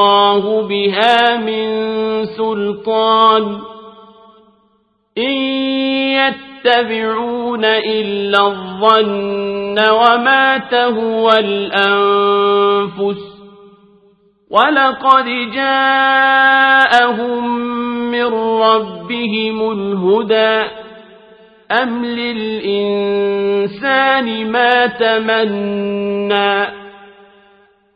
الله بها من سلطان إن يتبعون إلا الظن وما تهوى الأنفس ولقد جاءهم من ربهم الهدى أم للإنسان ما تمنى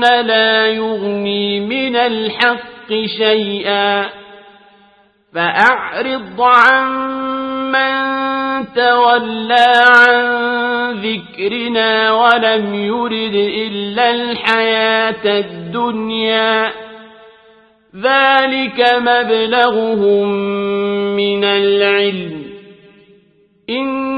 لا يغني من الحق شيئا فأعرض عن من تولى عن ذكرنا ولم يرد إلا الحياة الدنيا ذلك مبلغهم من العلم إن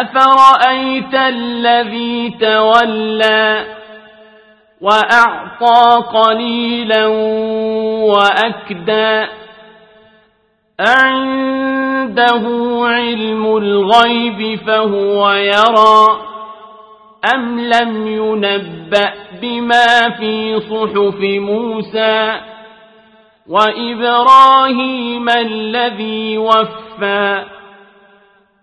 أفرأيت الذي تولى وأعطى قليلا وأكدى عنده علم الغيب فهو يرى أم لم ينبأ بما في صحف موسى وإبراهيم الذي وفى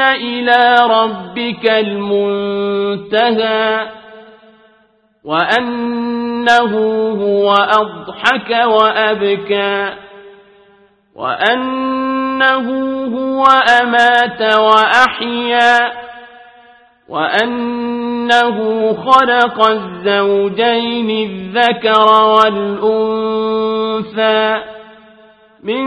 إلى ربك المنتهى وأنه هو أضحك وأبكى وأنه هو أمات وأحيا وأنه خلق الزوجين الذكر والأنثى من